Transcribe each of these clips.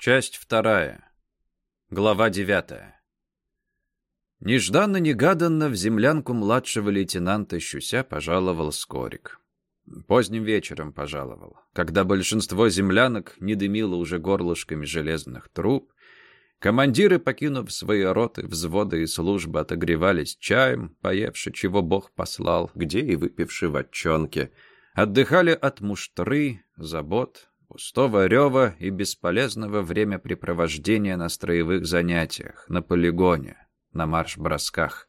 Часть вторая. Глава девятая. Нежданно-негаданно в землянку младшего лейтенанта Щуся пожаловал Скорик. Поздним вечером пожаловал, когда большинство землянок не дымило уже горлышками железных труб, командиры, покинув свои роты, взводы и службы, отогревались чаем, поевши, чего Бог послал, где и выпивши в отчонке, отдыхали от муштры, забот, пустого рева и бесполезного времяпрепровождения на строевых занятиях, на полигоне, на марш-бросках.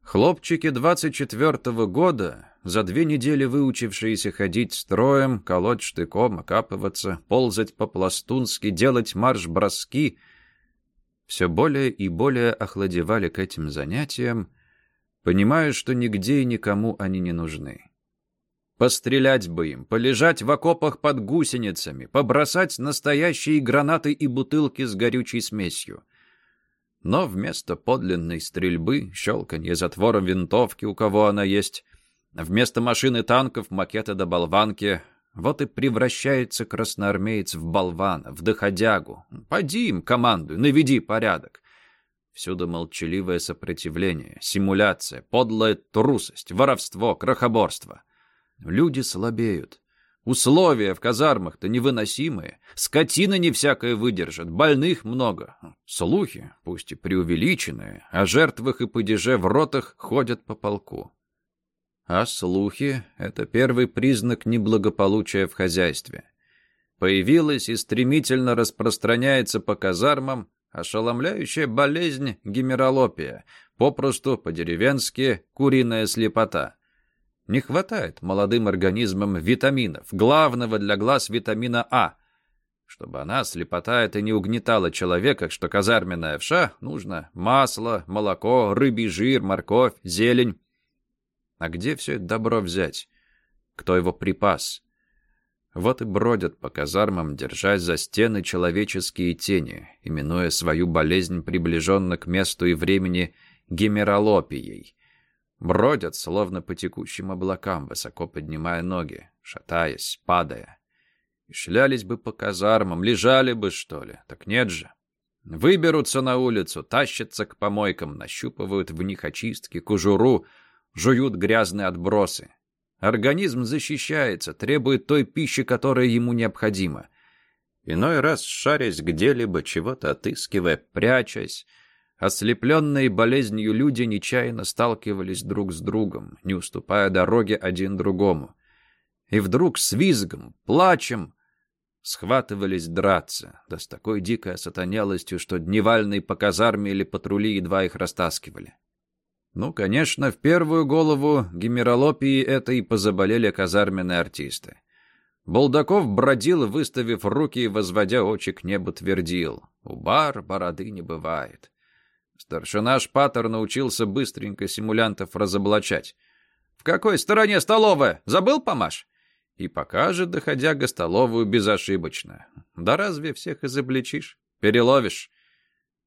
Хлопчики 24-го года, за две недели выучившиеся ходить строем, колоть штыком, окапываться, ползать по-пластунски, делать марш-броски, все более и более охладевали к этим занятиям, понимая, что нигде и никому они не нужны. Пострелять бы им, полежать в окопах под гусеницами, побросать настоящие гранаты и бутылки с горючей смесью. Но вместо подлинной стрельбы, щелканье затвором винтовки, у кого она есть, вместо машины танков, макета до болванки, вот и превращается красноармеец в болвана, в доходягу. Поди им, командуй, наведи порядок. Всюду молчаливое сопротивление, симуляция, подлая трусость, воровство, крохоборство. Люди слабеют. Условия в казармах-то невыносимые. Скотина не всякое выдержит, больных много. Слухи, пусть и преувеличенные, о жертвах и падеже в ротах ходят по полку. А слухи — это первый признак неблагополучия в хозяйстве. Появилась и стремительно распространяется по казармам ошеломляющая болезнь гемералопия, попросту по-деревенски куриная слепота — не хватает молодым организмам витаминов, главного для глаз витамина А. Чтобы она, слепота, это не угнетала человека, что казарменная вша, нужно масло, молоко, рыбий жир, морковь, зелень. А где все это добро взять? Кто его припас? Вот и бродят по казармам, держась за стены человеческие тени, именуя свою болезнь приближенно к месту и времени гемералопией. Бродят, словно по текущим облакам, высоко поднимая ноги, шатаясь, падая. И шлялись бы по казармам, лежали бы, что ли. Так нет же. Выберутся на улицу, тащатся к помойкам, нащупывают в них очистки, кожуру, жуют грязные отбросы. Организм защищается, требует той пищи, которая ему необходима. Иной раз, шарясь где-либо, чего-то отыскивая, прячась, Ослепленные болезнью люди нечаянно сталкивались друг с другом, не уступая дороге один другому. И вдруг с визгом, плачем схватывались драться, да с такой дикой осатанелостью, что дневальные по казарме или патрули едва их растаскивали. Ну, конечно, в первую голову гемералопии этой позаболели казарменные артисты. Булдаков бродил, выставив руки и, возводя очи к небу, твердил. «У бар бороды не бывает». Старшина Шпатер научился быстренько симулянтов разоблачать. «В какой стороне столовая? Забыл, Помаш?» И покажет, доходя го столовую, безошибочно. Да разве всех изобличишь? Переловишь?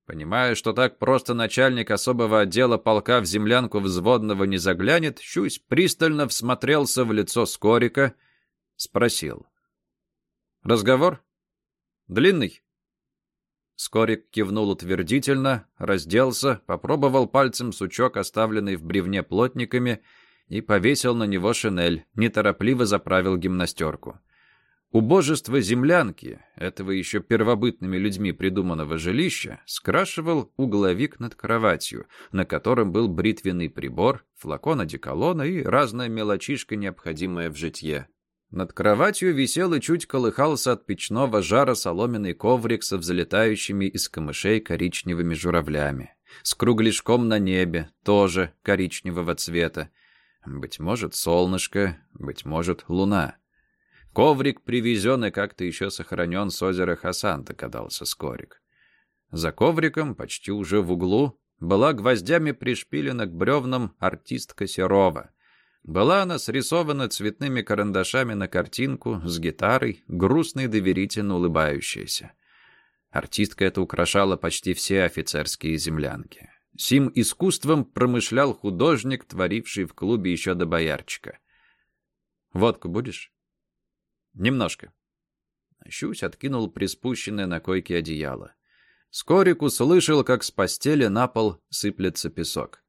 Понимая, что так просто начальник особого отдела полка в землянку взводного не заглянет, Щусь пристально всмотрелся в лицо Скорика, спросил. «Разговор? Длинный?» Скорик кивнул утвердительно, разделся, попробовал пальцем сучок, оставленный в бревне плотниками, и повесил на него шинель, неторопливо заправил гимнастерку. Убожество землянки, этого еще первобытными людьми придуманного жилища, скрашивал угловик над кроватью, на котором был бритвенный прибор, флакон одеколона и разная мелочишка, необходимая в житье. Над кроватью висел и чуть колыхался от печного жара соломенный коврик со взлетающими из камышей коричневыми журавлями. С кругляшком на небе, тоже коричневого цвета. Быть может, солнышко, быть может, луна. Коврик привезен и как-то еще сохранен с озера Хасан, догадался Скорик. За ковриком, почти уже в углу, была гвоздями пришпилена к бревнам артистка Серова — была она срисована цветными карандашами на картинку с гитарой, грустной доверительно улыбающейся. Артистка эта украшала почти все офицерские землянки. Сим искусством промышлял художник, творивший в клубе еще до боярчика. «Водку будешь?» «Немножко». Щусь откинул приспущенное на койке одеяло. Скорик услышал, как с постели на пол сыплется песок.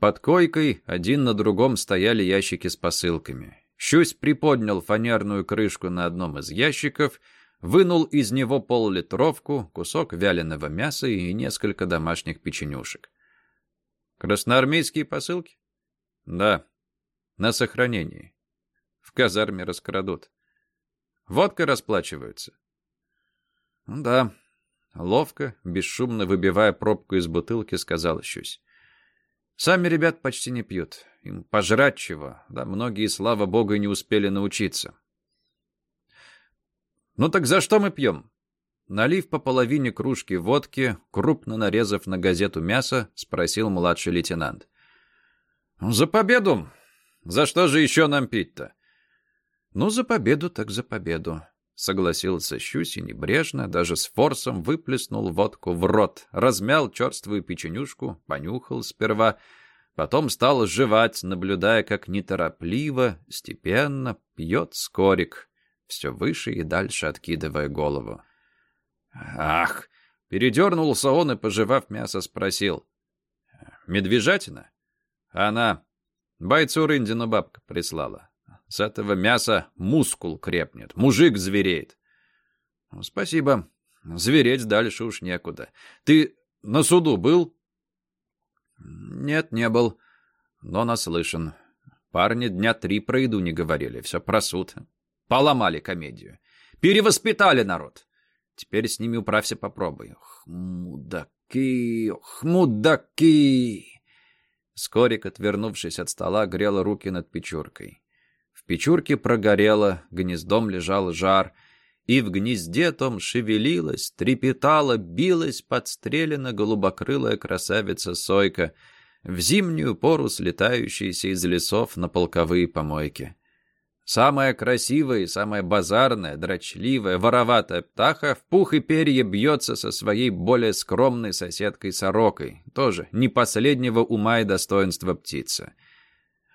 Под койкой один на другом стояли ящики с посылками. Щусь приподнял фанерную крышку на одном из ящиков, вынул из него пол-литровку, кусок вяленого мяса и несколько домашних печенюшек. «Красноармейские посылки?» «Да. На сохранении. В казарме раскрадут. Водкой расплачиваются?» «Да». Ловко, бесшумно выбивая пробку из бутылки, сказал Щусь. Сами ребят почти не пьют. Им пожрать чего. Да, многие, слава богу, не успели научиться. Ну так за что мы пьем? Налив по половине кружки водки, крупно нарезав на газету мясо, спросил младший лейтенант. «За победу! За что же еще нам пить-то?» «Ну, за победу так за победу», — согласился Щусь и небрежно, даже с форсом выплеснул водку в рот, размял черствую печенюшку, понюхал сперва, потом стал жевать, наблюдая, как неторопливо, степенно пьет скорик, все выше и дальше откидывая голову. «Ах!» — передернулся он и, пожевав мясо, спросил. «Медвежатина?» «Она. Бойцу Рындину бабка прислала. С этого мяса мускул крепнет, мужик звереет». «Ну, «Спасибо. Звереть дальше уж некуда. Ты на суду был?» «Нет, не был. Но наслышан. Парни дня три про еду не говорили, все про суд. Поломали комедию. Перевоспитали народ. Теперь с ними управься попробуй. Ох, мудаки, ох, мудаки!» Скорик, отвернувшись от стола, грел руки над печуркой. Печурке прогорело, гнездом лежал жар, и в гнезде том шевелилась, трепетала, билась подстрелена голубокрылая красавица Сойка, в зимнюю пору слетающаяся из лесов на полковые помойки. Самая красивая и самая базарная, дрочливая, вороватая птаха в пух и перья бьется со своей более скромной соседкой-сорокой, тоже не последнего ума и достоинства птица.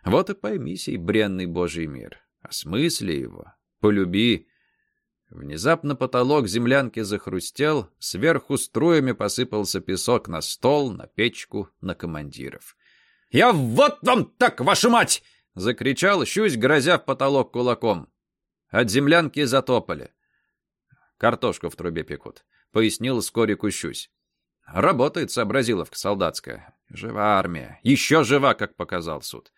Вот и пойми сей бренный божий мир, осмысли его, полюби. Внезапно потолок землянки захрустел, сверху струями посыпался песок на стол, на печку, на командиров. «Я вот вам так, ваша мать!» — закричал Щусь, грозя в потолок кулаком. От землянки затопали. «Картошку в трубе пекут», — пояснил Скорику Щусь. «Работает сообразиловка солдатская. Жива армия. Еще жива, как показал суд.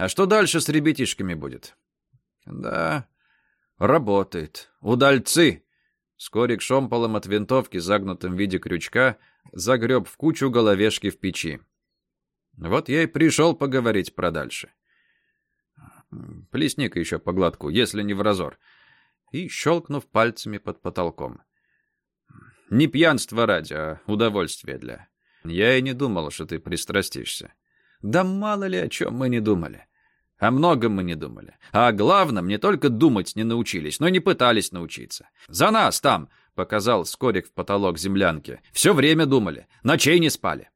А что дальше с ребятишками будет?» «Да, работает. Удальцы!» Скорик шомполом от винтовки, загнутым в виде крючка, загреб в кучу головешки в печи. Вот я и пришел поговорить про дальше. Плесни-ка еще по глотку, если не в разор. И щелкнув пальцами под потолком. Не пьянство ради, а удовольствие для. Я и не думал, что ты пристрастишься. Да мало ли о чем мы не думали. О многом мы не думали. А о главном не только думать не научились, но и не пытались научиться. «За нас там!» — показал Скорик в потолок землянки. «Все время думали. Ночей не спали».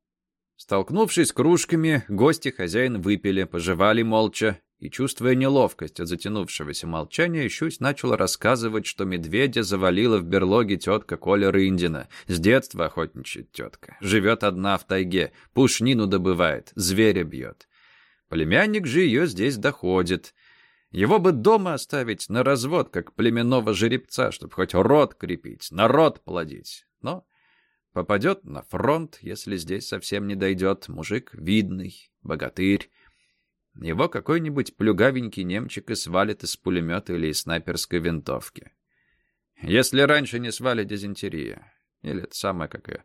Столкнувшись кружками, гости хозяин выпили, пожевали молча, и, чувствуя неловкость от затянувшегося молчания, Щусь начал рассказывать, что медведя завалила в берлоге тетка Коля Рындина. С детства охотничает тетка. Живет одна в тайге, пушнину добывает, зверя бьет. Племянник же ее здесь доходит. Его бы дома оставить на развод, как племенного жеребца, чтобы хоть рот крепить, народ плодить. Но Попадет на фронт, если здесь совсем не дойдет. Мужик видный, богатырь. Его какой-нибудь плюгавенький немчик и свалит из пулемета или из снайперской винтовки. Если раньше не свали дизентерия. Или это самое какое.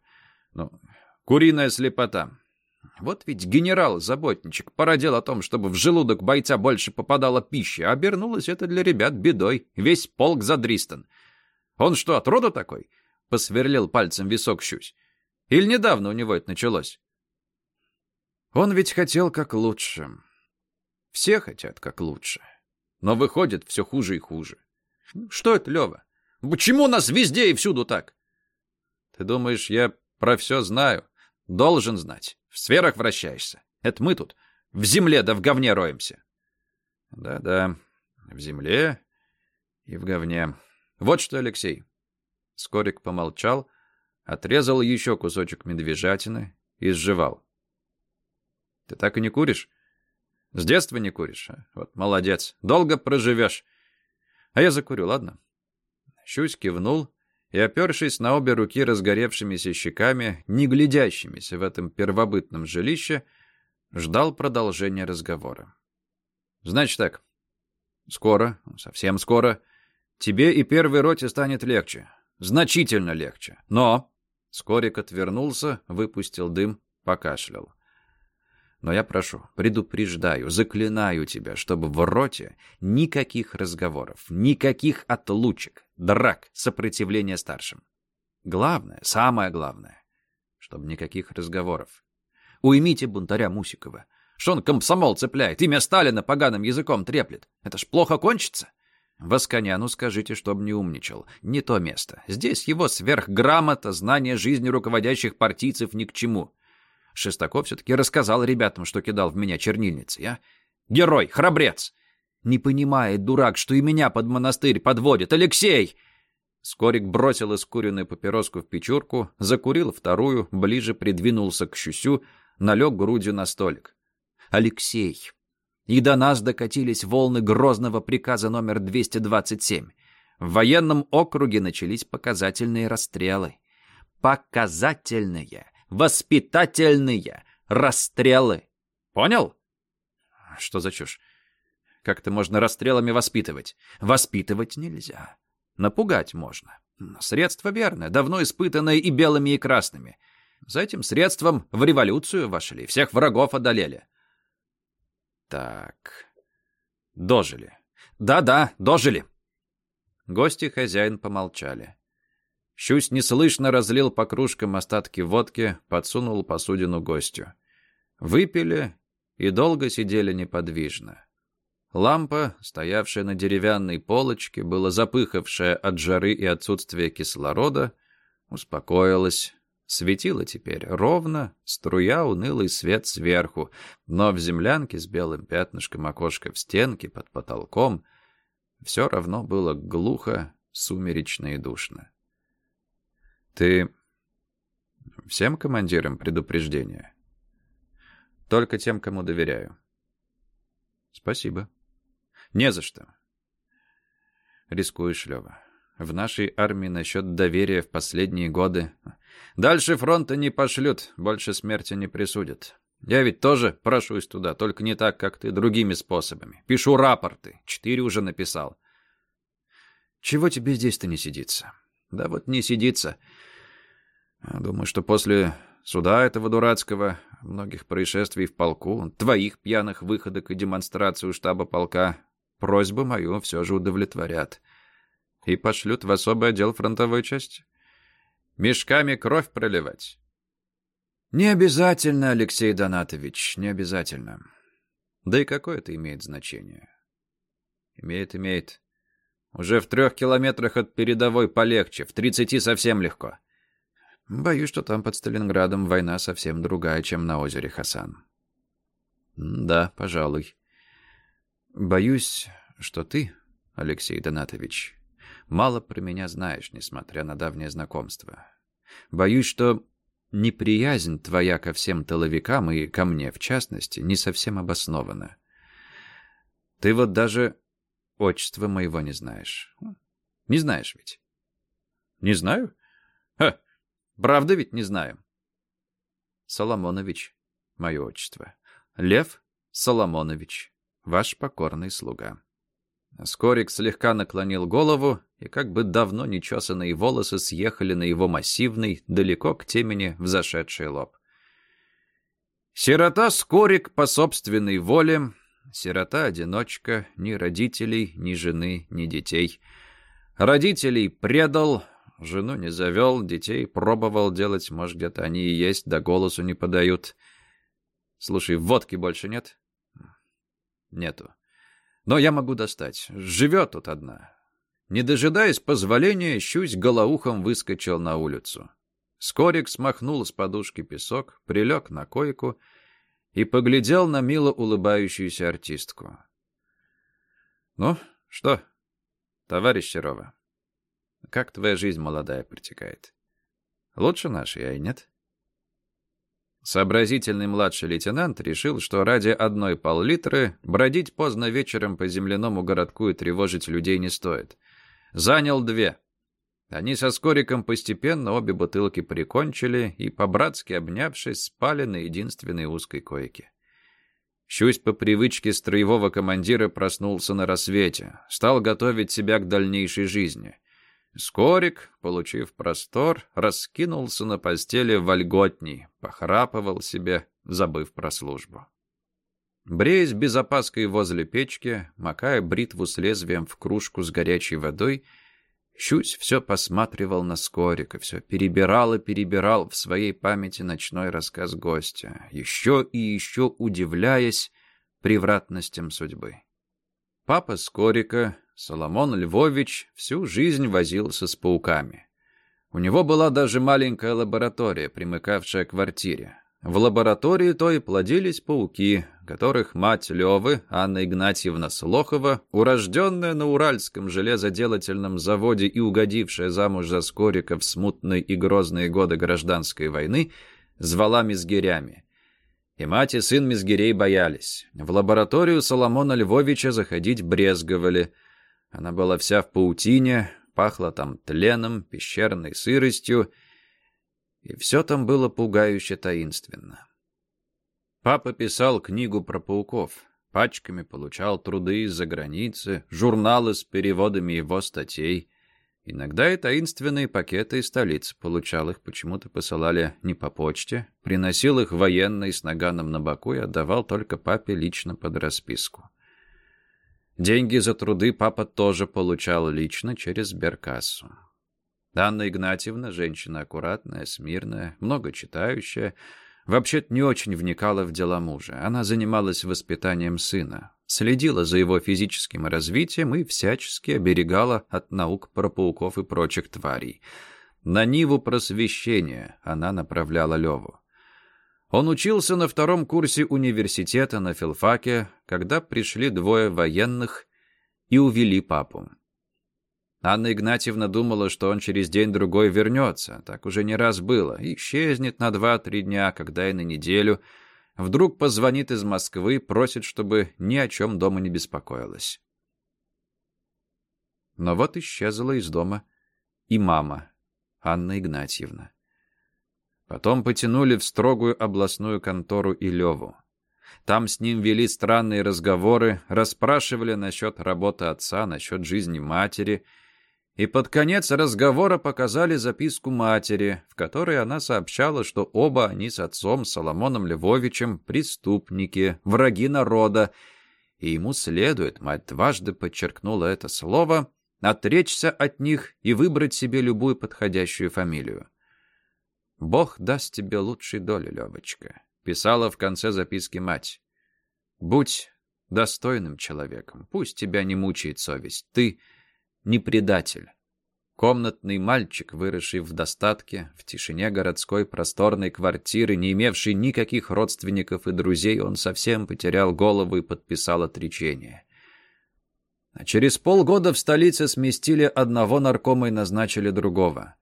Ну, куриная слепота. Вот ведь генерал-заботничек породил о том, чтобы в желудок бойца больше попадала пища, а обернулось это для ребят бедой. Весь полк задристан. Он что, от рода такой? — посверлил пальцем висок щусь. «Или недавно у него это началось?» Он ведь хотел как лучше. Все хотят как лучше. Но выходит все хуже и хуже. Что это, Лева? Почему нас везде и всюду так? Ты думаешь, я про все знаю? Должен знать. В сферах вращаешься. Это мы тут в земле да в говне роемся. Да-да, в земле и в говне. Вот что, Алексей. Скорик помолчал, отрезал еще кусочек медвежатины и сживал. Ты так и не куришь? С детства не куришь? А? Вот, молодец. Долго проживешь. А я закурю, ладно? Щусь кивнул и, опершись на обе руки разгоревшимися щеками, не глядящимися в этом первобытном жилище, ждал продолжения разговора. «Значит так. Скоро, совсем скоро, тебе и первой роте станет легче. Значительно легче. Но...» Скорик отвернулся, выпустил дым, покашлял. Но я прошу, предупреждаю, заклинаю тебя, чтобы в роте никаких разговоров, никаких отлучек, драк, сопротивления старшим. Главное, самое главное, чтобы никаких разговоров. Уймите бунтаря Мусикова. Что он комсомол цепляет, имя Сталина поганым языком треплет. Это ж плохо кончится. Восконяну скажите, чтоб не умничал. Не то место. Здесь его сверхграмота, знание жизни руководящих партийцев ни к чему. Шестаков все-таки рассказал ребятам, что кидал в меня чернильницы, а? Герой, храбрец! Не понимает, дурак, что и меня под монастырь подводит. Алексей!» Скорик бросил искуренную папироску в печурку, закурил вторую, ближе придвинулся к щусю, налег грудью на столик. «Алексей!» И до нас докатились волны грозного приказа номер 227. В военном округе начались показательные расстрелы. Показательные! Воспитательные расстрелы. Понял? Что за чушь? Как-то можно расстрелами воспитывать. Воспитывать нельзя. Напугать можно. Средство верное, давно испытанное и белыми, и красными. За этим средством в революцию вошли, всех врагов одолели. Так, дожили. Да-да, дожили. Гости хозяин помолчали. Щусь неслышно разлил по кружкам остатки водки, подсунул посудину гостю. Выпили и долго сидели неподвижно. Лампа, стоявшая на деревянной полочке, была запыхавшая от жары и отсутствия кислорода, успокоилась. Светила теперь ровно, струя унылый свет сверху, но в землянке с белым пятнышком окошка в стенке под потолком все равно было глухо, сумеречно и душно. Ты всем командирам предупреждение? Только тем, кому доверяю. Спасибо. Не за что. Рискуешь, Лева. В нашей армии насчет доверия в последние годы. Дальше фронта не пошлют, больше смерти не присудят. Я ведь тоже прошусь туда, только не так, как ты, другими способами. Пишу рапорты. Четыре уже написал. Чего тебе здесь-то не сидится? Да вот не сидится. Думаю, что после суда этого дурацкого, многих происшествий в полку, твоих пьяных выходок и демонстрацию штаба полка, просьбу мою все же удовлетворят. И пошлют в особый отдел фронтовой части. Мешками кровь проливать. Не обязательно, Алексей Донатович, не обязательно. Да и какое это имеет значение? Имеет, имеет. Уже в трех километрах от передовой полегче, в тридцати совсем легко. Боюсь, что там под Сталинградом война совсем другая, чем на озере Хасан. Да, пожалуй. Боюсь, что ты, Алексей Донатович, мало про меня знаешь, несмотря на давнее знакомство. Боюсь, что неприязнь твоя ко всем тыловикам и ко мне, в частности, не совсем обоснована. Ты вот даже отчества моего не знаешь. Не знаешь ведь? Не знаю? Ха! Правда ведь не знаю. Соломонович, мое отчество. Лев Соломонович, ваш покорный слуга. Скорик слегка наклонил голову, и как бы давно нечесанные волосы съехали на его массивный, далеко к темени взошедший лоб. Сирота Скорик по собственной воле, сирота-одиночка, ни родителей, ни жены, ни детей. Родителей предал, Жену не завел, детей пробовал делать, может, где-то они и есть, да голосу не подают. Слушай, водки больше нет? Нету. Но я могу достать. Живет тут одна. Не дожидаясь позволения, щусь голоухом выскочил на улицу. Скорик смахнул с подушки песок, прилег на койку и поглядел на мило улыбающуюся артистку. «Ну, что, товарищ Серова?» Как твоя жизнь молодая протекает? Лучше нашей, а и нет? Сообразительный младший лейтенант решил, что ради одной пол-литры бродить поздно вечером по земляному городку и тревожить людей не стоит. Занял две. Они со Скориком постепенно обе бутылки прикончили и, по-братски обнявшись, спали на единственной узкой койке. Щусь по привычке строевого командира проснулся на рассвете, стал готовить себя к дальнейшей жизни — Скорик, получив простор, раскинулся на постели вольготней, похрапывал себе, забыв про службу. Бреясь без опаской возле печки, макая бритву с лезвием в кружку с горячей водой, Щусь все посматривал на Скорика, все перебирал и перебирал в своей памяти ночной рассказ гостя, еще и еще удивляясь превратностям судьбы. Папа Скорика, Соломон Львович всю жизнь возился с пауками. У него была даже маленькая лаборатория, примыкавшая к квартире. В лаборатории той плодились пауки, которых мать Левы, Анна Игнатьевна Слохова, урожденная на Уральском железоделательном заводе и угодившая замуж за Скорика в смутные и грозные годы гражданской войны, звала мизгирями. И мать, и сын мизгирей боялись. В лабораторию Соломона Львовича заходить брезговали – она была вся в паутине, пахла там тленом, пещерной сыростью, и все там было пугающе таинственно. Папа писал книгу про пауков, пачками получал труды из-за границы, журналы с переводами его статей. Иногда и таинственные пакеты из столицы получал, их почему-то посылали не по почте, приносил их военный с наганом на боку и отдавал только папе лично под расписку. Деньги за труды папа тоже получал лично через сберкассу. Анна Игнатьевна, женщина аккуратная, смирная, много читающая, вообще-то не очень вникала в дела мужа. Она занималась воспитанием сына, следила за его физическим развитием и всячески оберегала от наук про пауков и прочих тварей. На Ниву просвещения она направляла Леву. Он учился на втором курсе университета на филфаке, когда пришли двое военных и увели папу. Анна Игнатьевна думала, что он через день-другой вернется. Так уже не раз было. Исчезнет на два-три дня, когда и на неделю. Вдруг позвонит из Москвы, просит, чтобы ни о чем дома не беспокоилась. Но вот исчезла из дома и мама, Анна Игнатьевна. Потом потянули в строгую областную контору Илеву. Там с ним вели странные разговоры, расспрашивали насчет работы отца, насчет жизни матери. И под конец разговора показали записку матери, в которой она сообщала, что оба они с отцом Соломоном Львовичем преступники, враги народа, и ему следует, мать дважды подчеркнула это слово, отречься от них и выбрать себе любую подходящую фамилию. «Бог даст тебе лучшей доли, Левочка», — писала в конце записки мать. «Будь достойным человеком, пусть тебя не мучает совесть. Ты не предатель». Комнатный мальчик, выросший в достатке, в тишине городской просторной квартиры, не имевший никаких родственников и друзей, он совсем потерял голову и подписал отречение. А через полгода в столице сместили одного наркома и назначили другого.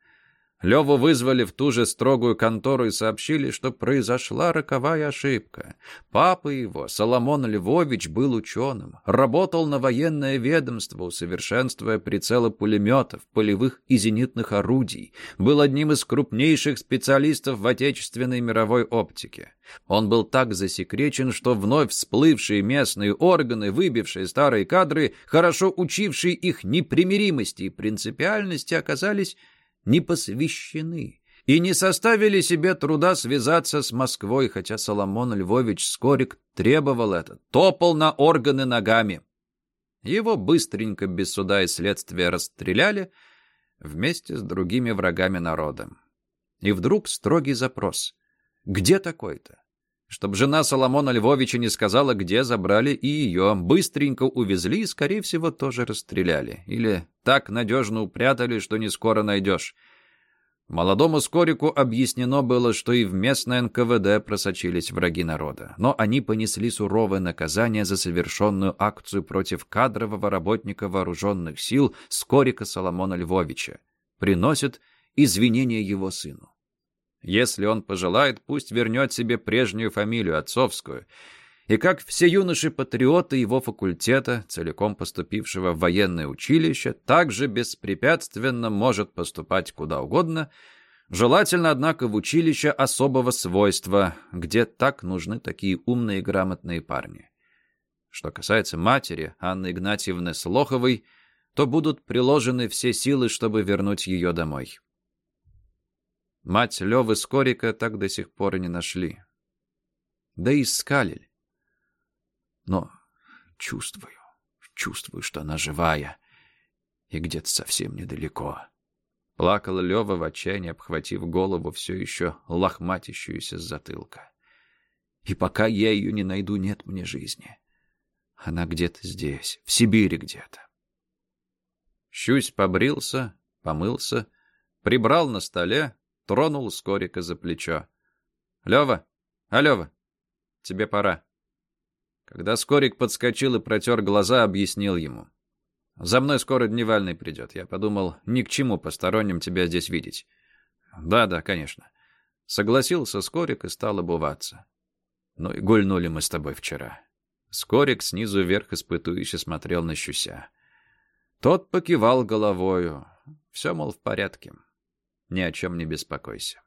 Леву вызвали в ту же строгую контору и сообщили, что произошла роковая ошибка. Папа его, Соломон Львович, был ученым, работал на военное ведомство, усовершенствуя прицелы пулеметов, полевых и зенитных орудий, был одним из крупнейших специалистов в отечественной мировой оптике. Он был так засекречен, что вновь всплывшие местные органы, выбившие старые кадры, хорошо учившие их непримиримости и принципиальности, оказались не посвящены и не составили себе труда связаться с Москвой, хотя Соломон Львович Скорик требовал это, топал на органы ногами. Его быстренько, без суда и следствия, расстреляли вместе с другими врагами народа. И вдруг строгий запрос. «Где такой-то?» Чтоб жена Соломона Львовича не сказала, где забрали и ее, быстренько увезли и, скорее всего, тоже расстреляли. Или так надежно упрятали, что не скоро найдешь. Молодому Скорику объяснено было, что и в местное НКВД просочились враги народа, но они понесли суровое наказание за совершенную акцию против кадрового работника вооруженных сил Скорика Соломона Львовича. Приносят извинения его сыну. Если он пожелает, пусть вернет себе прежнюю фамилию отцовскую. И как все юноши-патриоты его факультета, целиком поступившего в военное училище, также беспрепятственно может поступать куда угодно, желательно, однако, в училище особого свойства, где так нужны такие умные и грамотные парни. Что касается матери, Анны Игнатьевны Слоховой, то будут приложены все силы, чтобы вернуть ее домой. Мать Левы Скорика так до сих пор и не нашли. Да и искали. Но чувствую, чувствую, что она живая и где-то совсем недалеко. Плакала Лева в отчаянии, обхватив голову все еще лохматящуюся с затылка. И пока я ее не найду, нет мне жизни. Она где-то здесь, в Сибири где-то. Щусь побрился, помылся, прибрал на столе, тронул Скорика за плечо. «Лёва! А, Лёва! Тебе пора!» Когда Скорик подскочил и протер глаза, объяснил ему. «За мной скоро Дневальный придет. Я подумал, ни к чему посторонним тебя здесь видеть». «Да-да, конечно». Согласился Скорик и стал обуваться. «Ну и гульнули мы с тобой вчера». Скорик снизу вверх испытующе смотрел на Щуся. Тот покивал головою. Все, мол, в порядке. Ни о чем не беспокойся.